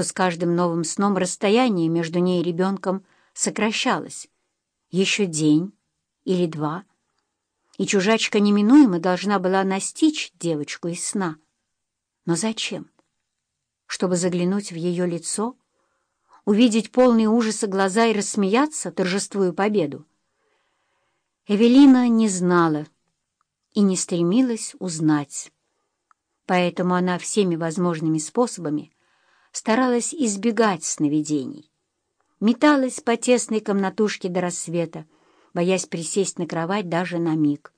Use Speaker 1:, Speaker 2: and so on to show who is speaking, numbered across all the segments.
Speaker 1: что с каждым новым сном расстояние между ней и ребенком сокращалось. Еще день или два, и чужачка неминуемо должна была настичь девочку из сна. Но зачем? Чтобы заглянуть в ее лицо, увидеть полные ужаса глаза и рассмеяться, торжествуя победу? Эвелина не знала и не стремилась узнать. Поэтому она всеми возможными способами старалась избегать сновидений. Металась по тесной комнатушке до рассвета, боясь присесть на кровать даже на миг,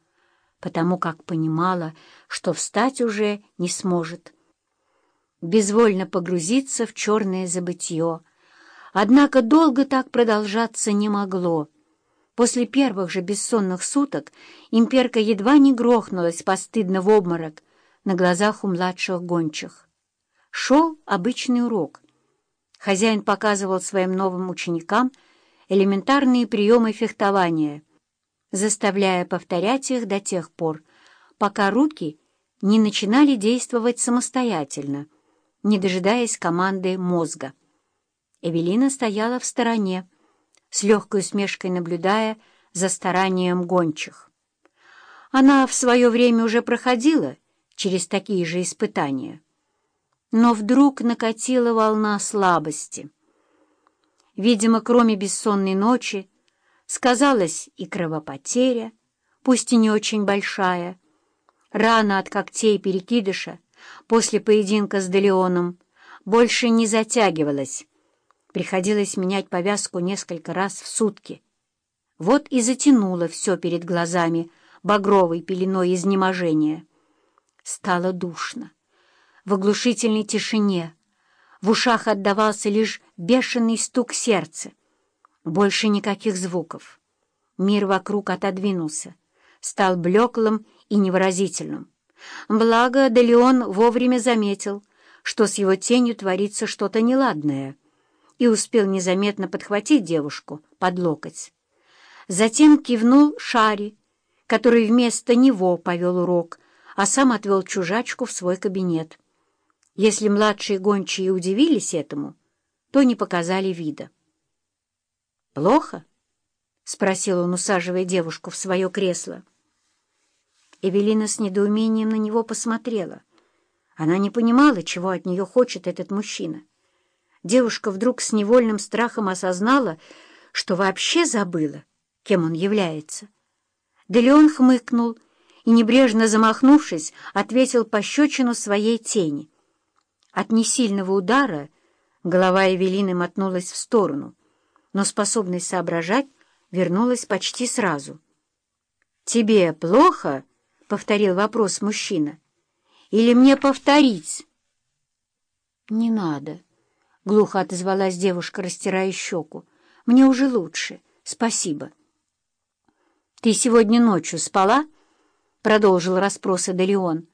Speaker 1: потому как понимала, что встать уже не сможет. Безвольно погрузиться в черное забытье. Однако долго так продолжаться не могло. После первых же бессонных суток имперка едва не грохнулась постыдно в обморок на глазах у младших гончих. Шел обычный урок. Хозяин показывал своим новым ученикам элементарные приемы фехтования, заставляя повторять их до тех пор, пока руки не начинали действовать самостоятельно, не дожидаясь команды мозга. Эвелина стояла в стороне, с легкой усмешкой наблюдая за старанием гончих. Она в свое время уже проходила через такие же испытания. Но вдруг накатила волна слабости. Видимо, кроме бессонной ночи, сказалась и кровопотеря, пусть и не очень большая. Рана от когтей перекидыша после поединка с Делеоном больше не затягивалась, Приходилось менять повязку несколько раз в сутки. Вот и затянуло все перед глазами багровой пеленой изнеможения. Стало душно. В оглушительной тишине в ушах отдавался лишь бешеный стук сердца. Больше никаких звуков. Мир вокруг отодвинулся, стал блеклым и невыразительным. Благо, Делеон вовремя заметил, что с его тенью творится что-то неладное — и успел незаметно подхватить девушку под локоть. Затем кивнул Шари, который вместо него повел урок, а сам отвел чужачку в свой кабинет. Если младшие гончие удивились этому, то не показали вида. «Плохо?» — спросил он, усаживая девушку в свое кресло. Эвелина с недоумением на него посмотрела. Она не понимала, чего от нее хочет этот мужчина девушка вдруг с невольным страхом осознала, что вообще забыла, кем он является. Да Леон хмыкнул и, небрежно замахнувшись, ответил пощечину своей тени. От несильного удара голова Эвелины мотнулась в сторону, но способность соображать вернулась почти сразу. «Тебе плохо?» — повторил вопрос мужчина. «Или мне повторить?» «Не надо». — глухо отозвалась девушка, растирая щеку. «Мне уже лучше. Спасибо». «Ты сегодня ночью спала?» — продолжил расспросы Делеон.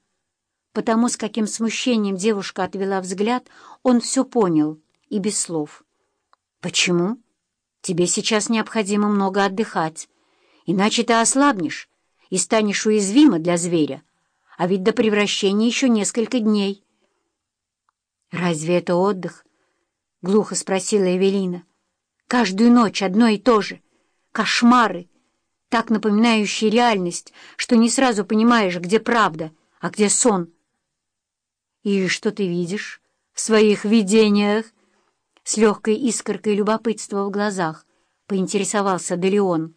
Speaker 1: Потому, с каким смущением девушка отвела взгляд, он все понял и без слов. «Почему? Тебе сейчас необходимо много отдыхать, иначе ты ослабнешь и станешь уязвима для зверя, а ведь до превращения еще несколько дней». «Разве это отдых?» — глухо спросила Эвелина. «Каждую ночь одно и то же. Кошмары, так напоминающие реальность, что не сразу понимаешь, где правда, а где сон». «И что ты видишь в своих видениях?» С легкой искоркой любопытства в глазах поинтересовался Делеон.